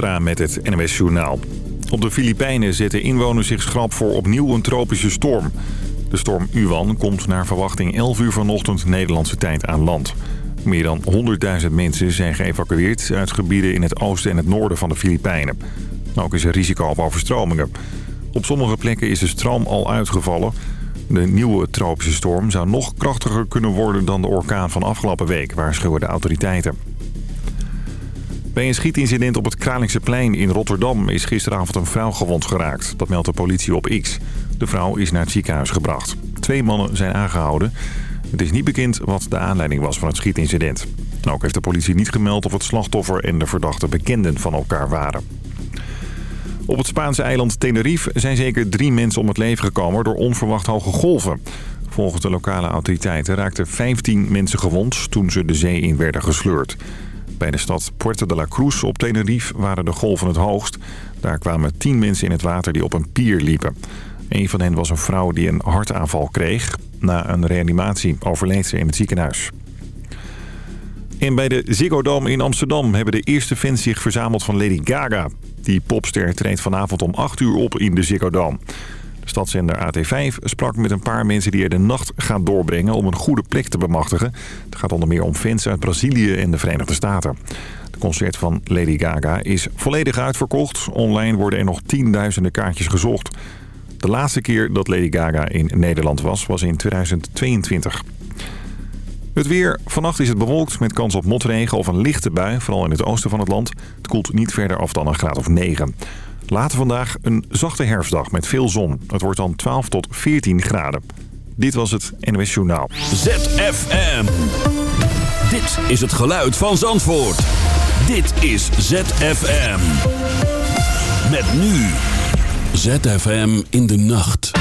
Met het NMS Journaal. Op de Filipijnen zetten inwoners zich schrap voor opnieuw een tropische storm. De storm Uwan komt naar verwachting 11 uur vanochtend Nederlandse tijd aan land. Meer dan 100.000 mensen zijn geëvacueerd uit gebieden in het oosten en het noorden van de Filipijnen. Ook is er risico op overstromingen. Op sommige plekken is de stroom al uitgevallen. De nieuwe tropische storm zou nog krachtiger kunnen worden dan de orkaan van afgelopen week, waarschuwen de autoriteiten. Bij een schietincident op het Kralingse plein in Rotterdam is gisteravond een vrouw gewond geraakt. Dat meldt de politie op X. De vrouw is naar het ziekenhuis gebracht. Twee mannen zijn aangehouden. Het is niet bekend wat de aanleiding was van het schietincident. Ook heeft de politie niet gemeld of het slachtoffer en de verdachte bekenden van elkaar waren. Op het Spaanse eiland Tenerife zijn zeker drie mensen om het leven gekomen door onverwacht hoge golven. Volgens de lokale autoriteiten raakten 15 mensen gewond toen ze de zee in werden gesleurd. Bij de stad Puerto de la Cruz op Tenerife waren de golven het hoogst. Daar kwamen 10 mensen in het water die op een pier liepen. Een van hen was een vrouw die een hartaanval kreeg. Na een reanimatie overleed ze in het ziekenhuis. En bij de Ziggo Dome in Amsterdam hebben de eerste fans zich verzameld van Lady Gaga. Die popster treedt vanavond om 8 uur op in de Ziggo Dome. De stadszender AT5 sprak met een paar mensen die er de nacht gaan doorbrengen om een goede plek te bemachtigen. Het gaat onder meer om fans uit Brazilië en de Verenigde Staten. Het concert van Lady Gaga is volledig uitverkocht. Online worden er nog tienduizenden kaartjes gezocht. De laatste keer dat Lady Gaga in Nederland was, was in 2022. Het weer. Vannacht is het bewolkt met kans op motregen of een lichte bui. Vooral in het oosten van het land. Het koelt niet verder af dan een graad of 9. Later vandaag een zachte herfstdag met veel zon. Het wordt dan 12 tot 14 graden. Dit was het NWS Journaal. ZFM. Dit is het geluid van Zandvoort. Dit is ZFM. Met nu. ZFM in de nacht.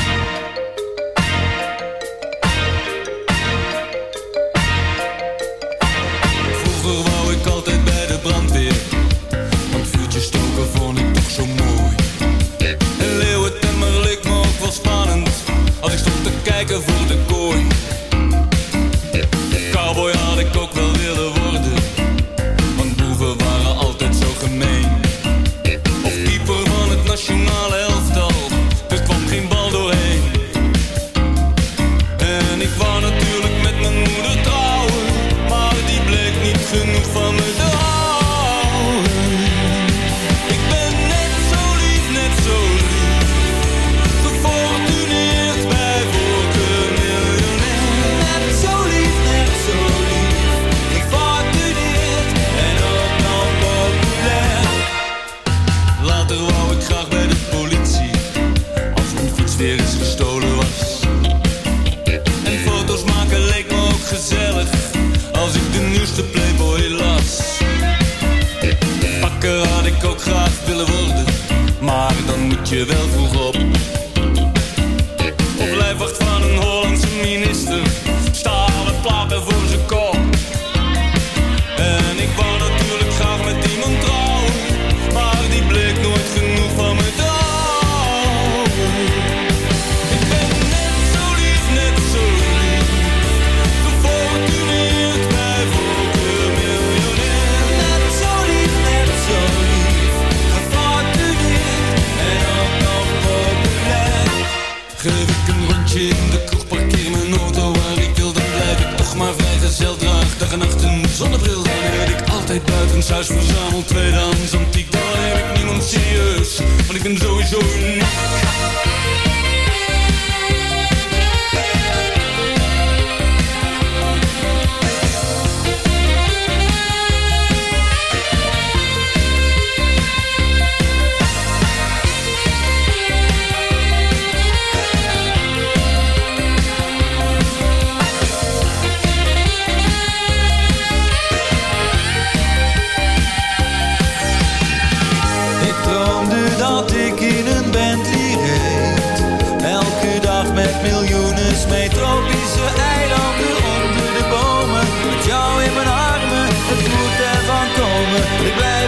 In de kroeg, parkeer mijn auto waar ik wil, dan blijf ik toch maar vrijgezel. Draag dag en nacht een zonnebril, dan red ik altijd buitenshuis. Verzamel tweedehands antiek, dan heb ik niemand serieus. Want ik ben sowieso uniek.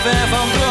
Ik blijf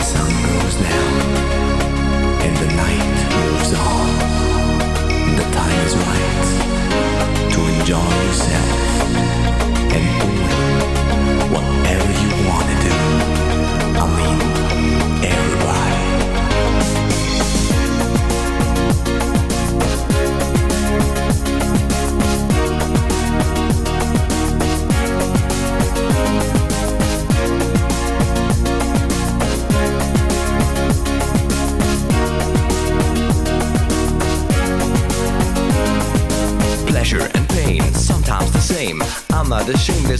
the sun goes down and the night moves on, the time is right to enjoy yourself.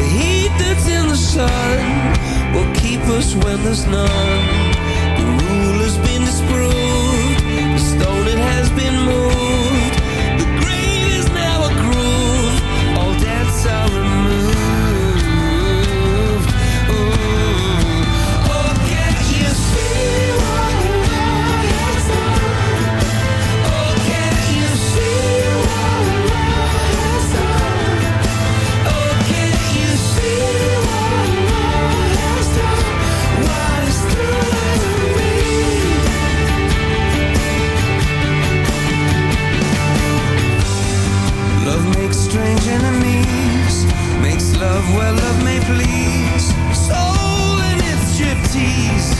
The heat that's in the sun will keep us when there's none. The rule has been disproved. where love may please, soul and its gypsies.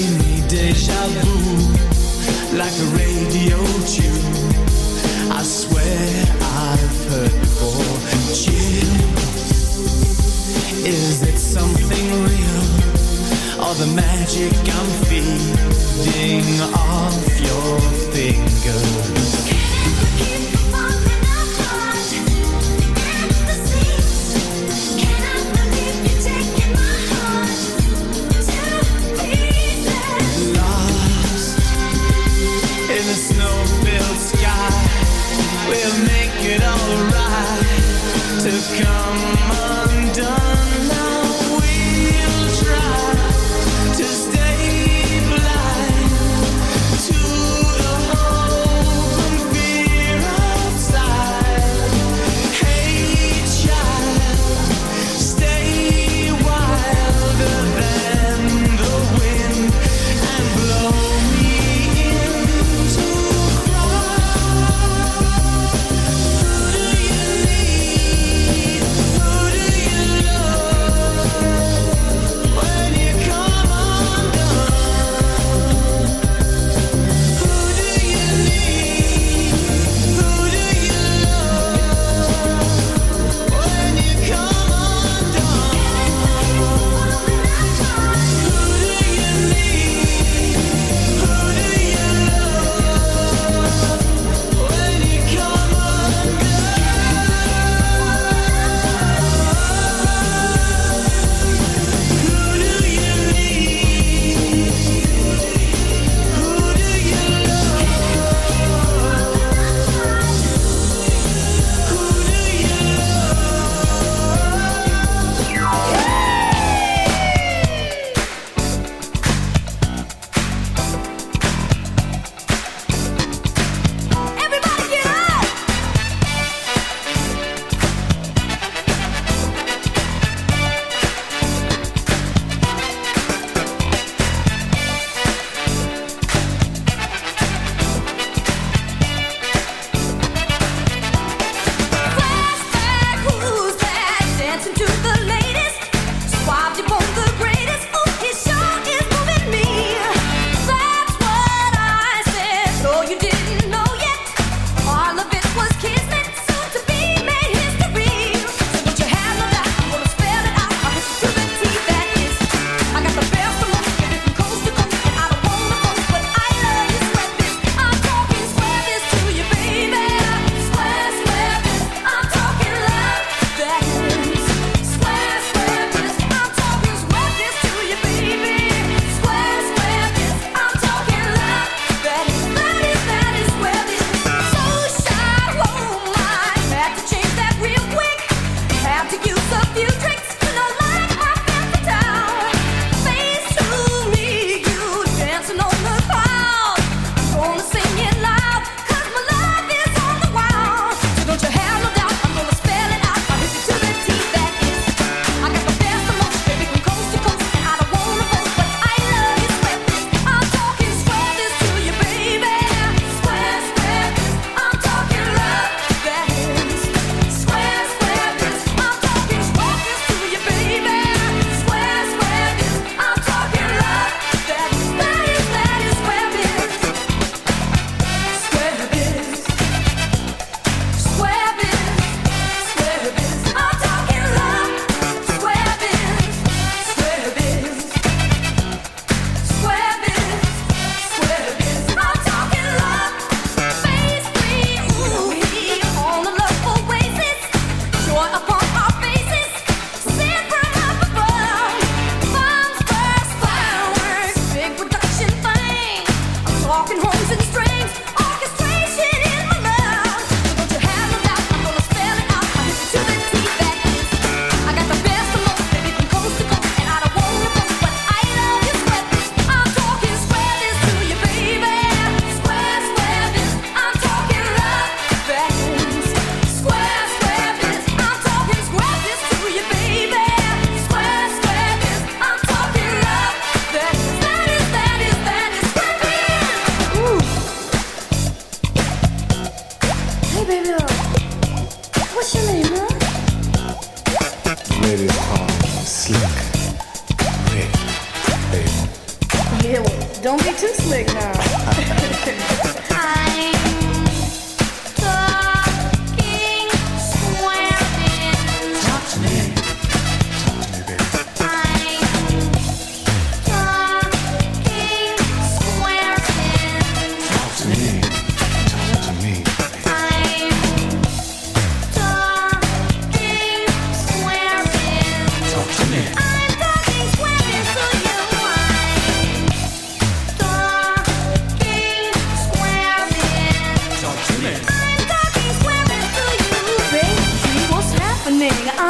gave me deja vu, like a radio tune. I swear I've heard before. Chill, is it something real, or the magic I'm?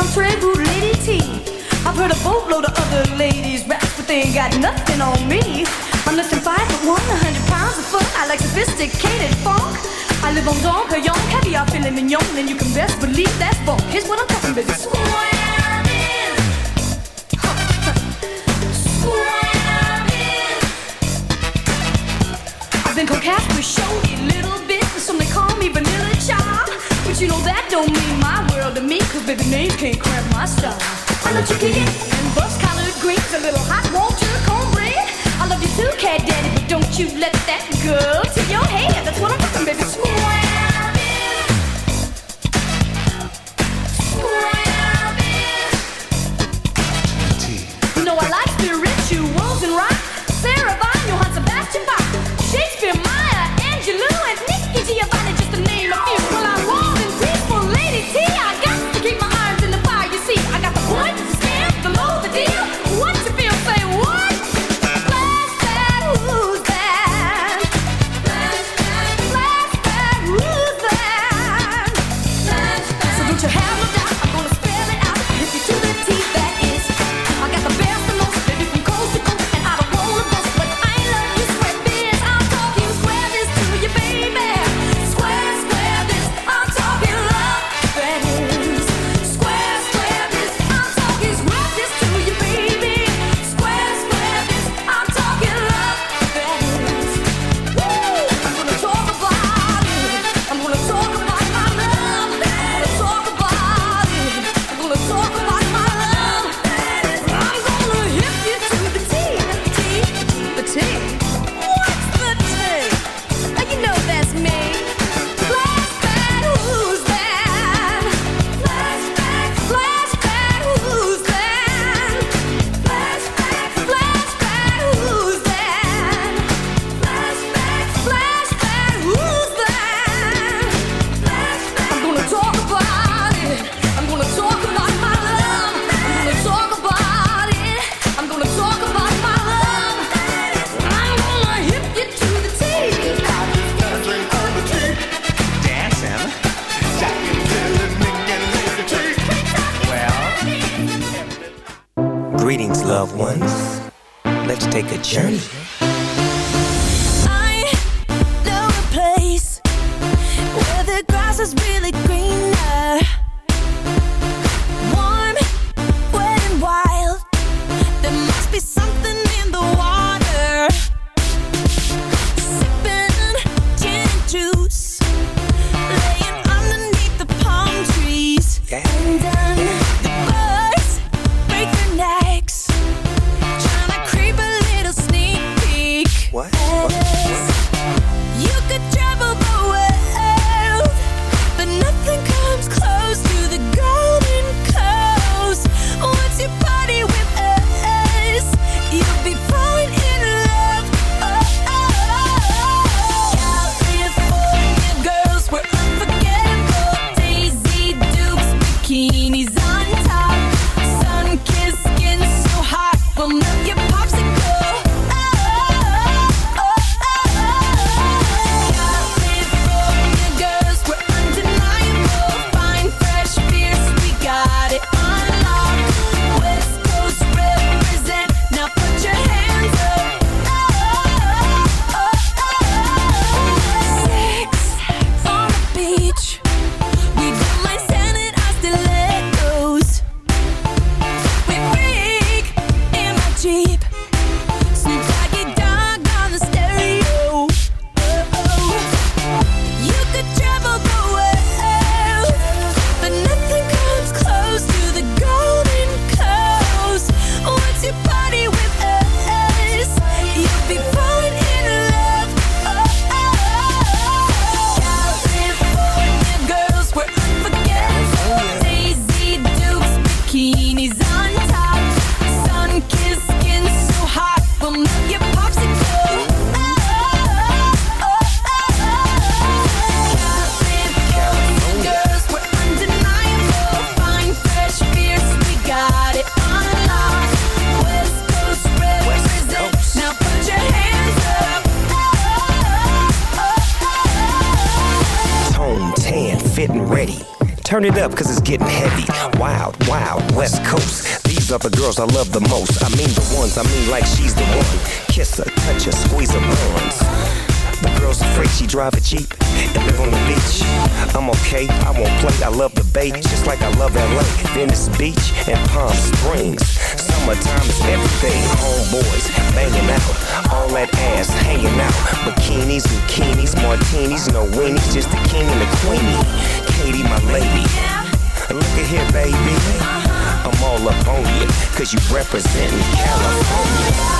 contrary rude lady tea. I've heard a boatload of other ladies rap, but they ain't got nothing on me. I'm less than five foot one, a hundred pounds of fun. I like sophisticated funk. I live on Dom heavy, caviar, filet mignon, and you can best believe that's funk. Here's what I'm talking about. Swan is. I've been coquette with showy you know that don't mean my world to me, cause baby name can't cramp my style. I love chicken and bus collared greens, a little hot water, cornbread. I love you too, cat daddy, but don't you let that go to your head. That's what I'm talking, baby. Swear. know I like in California.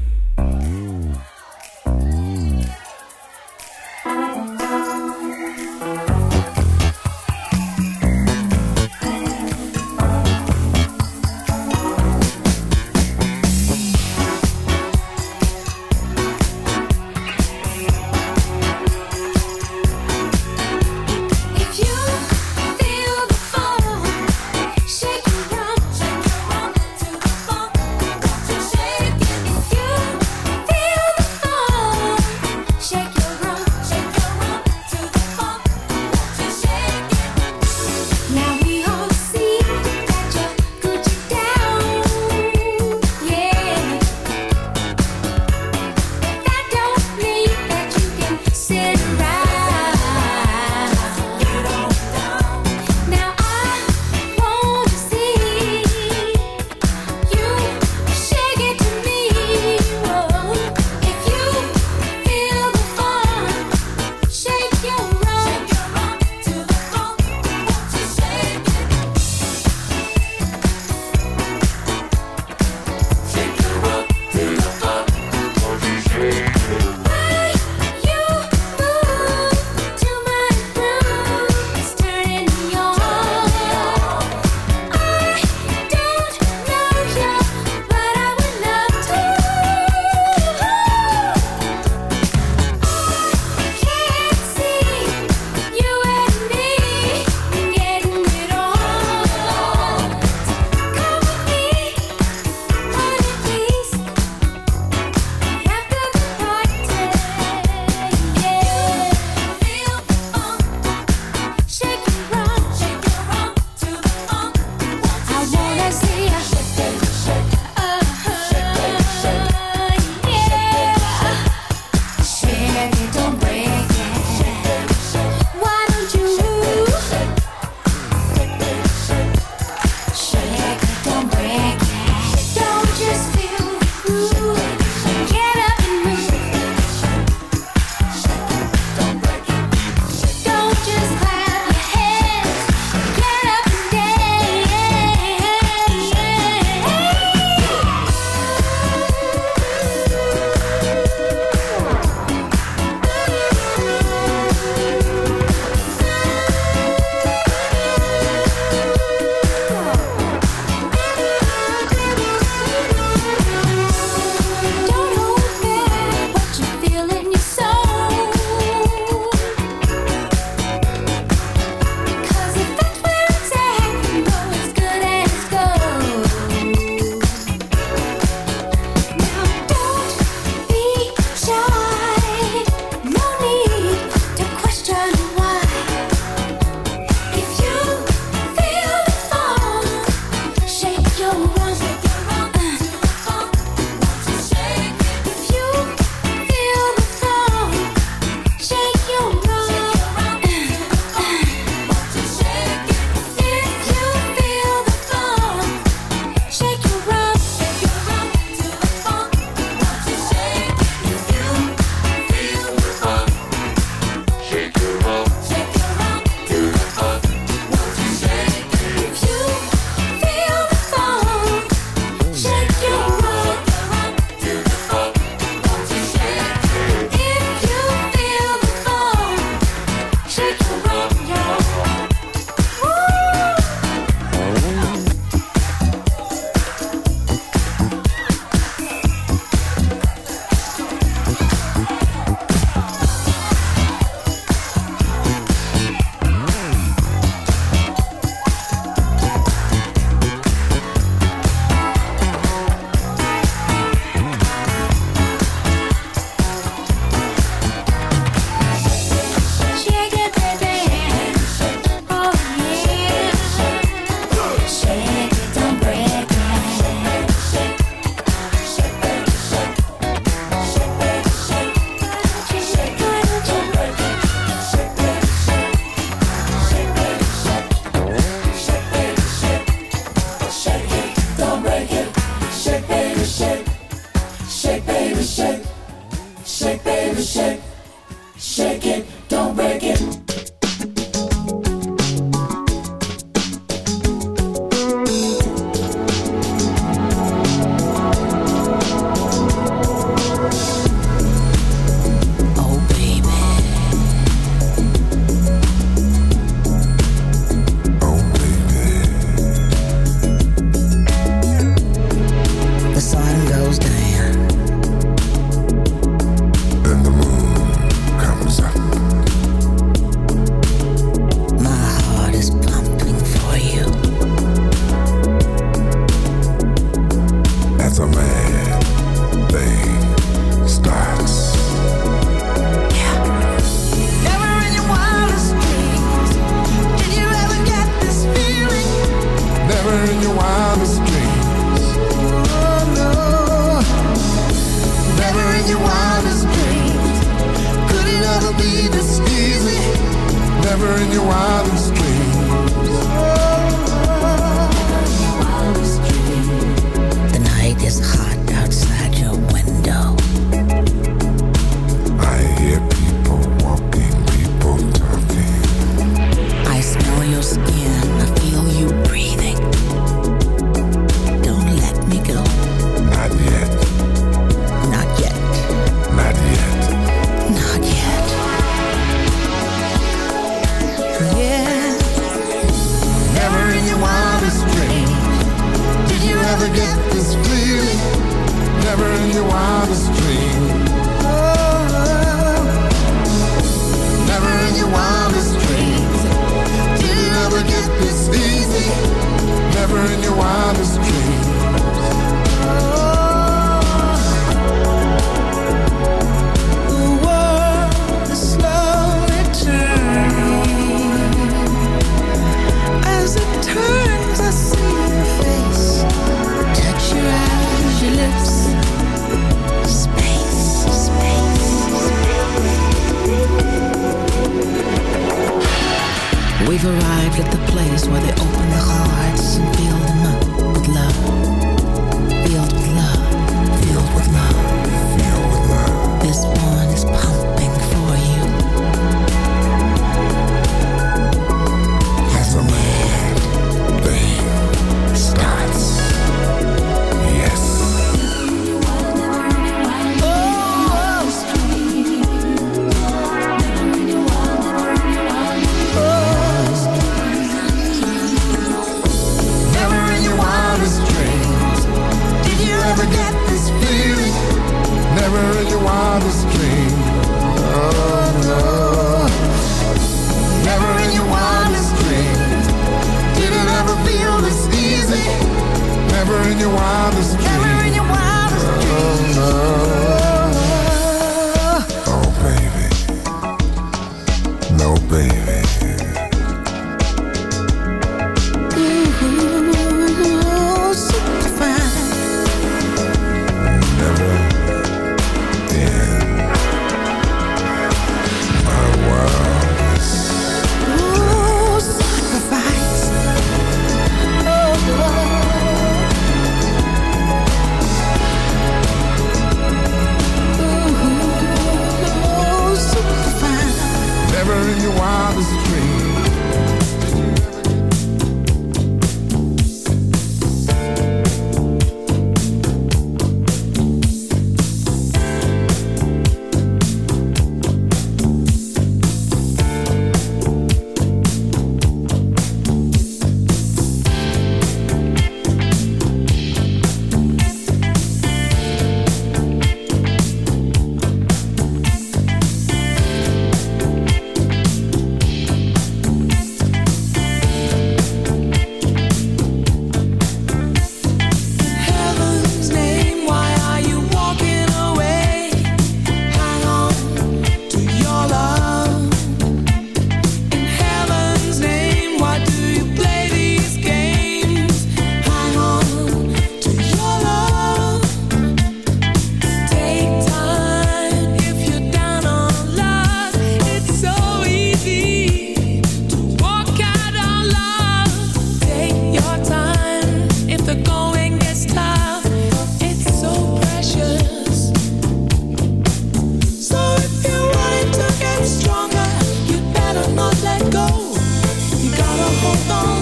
phone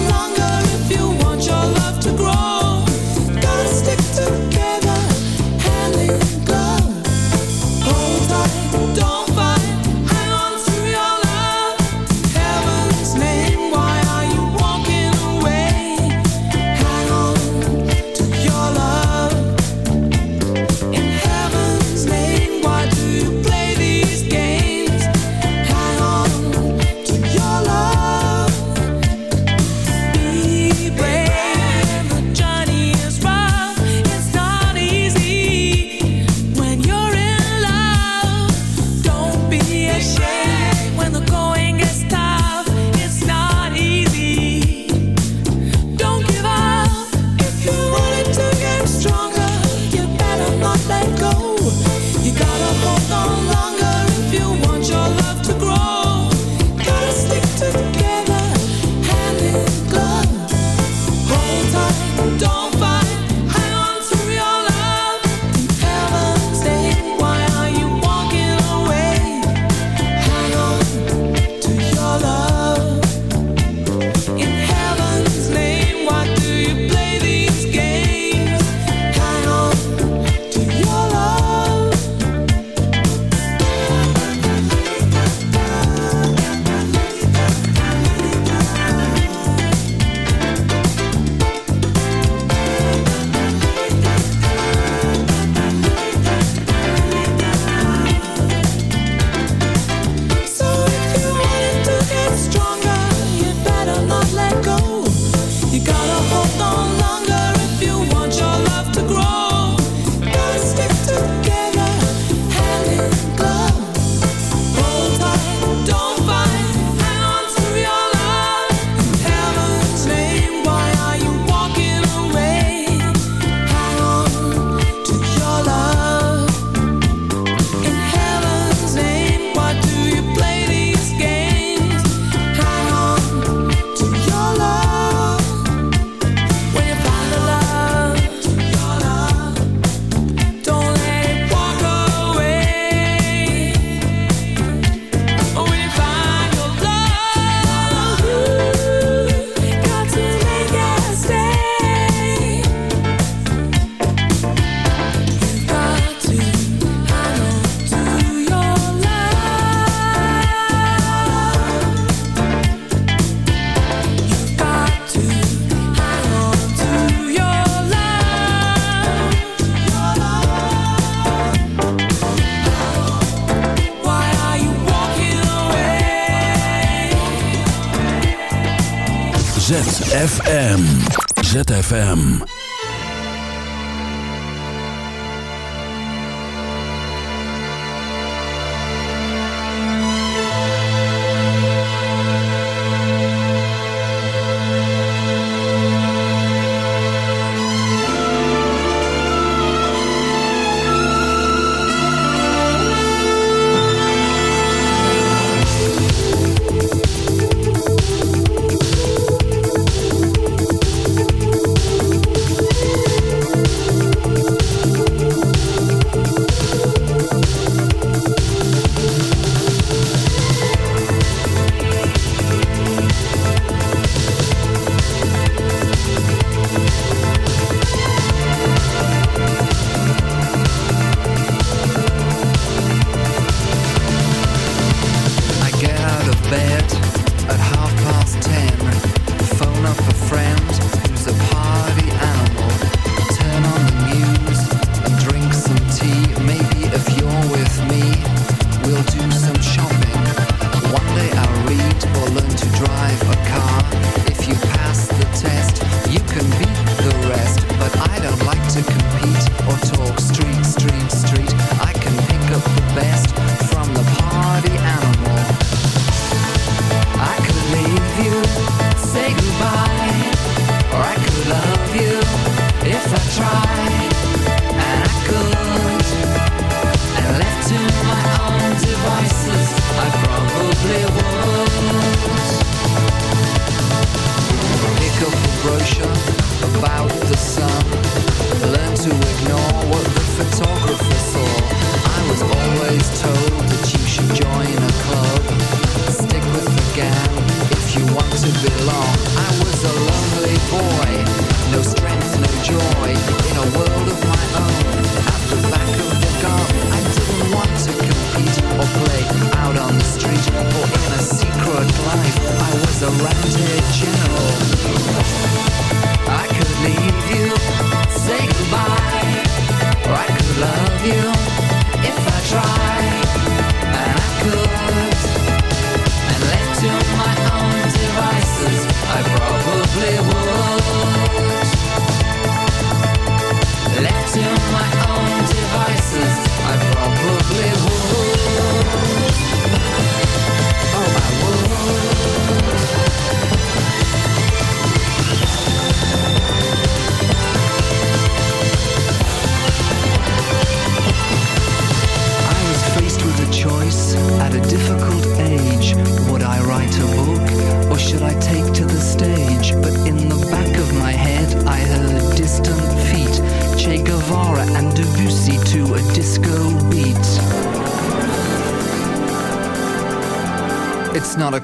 ZFM.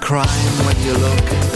crime when you look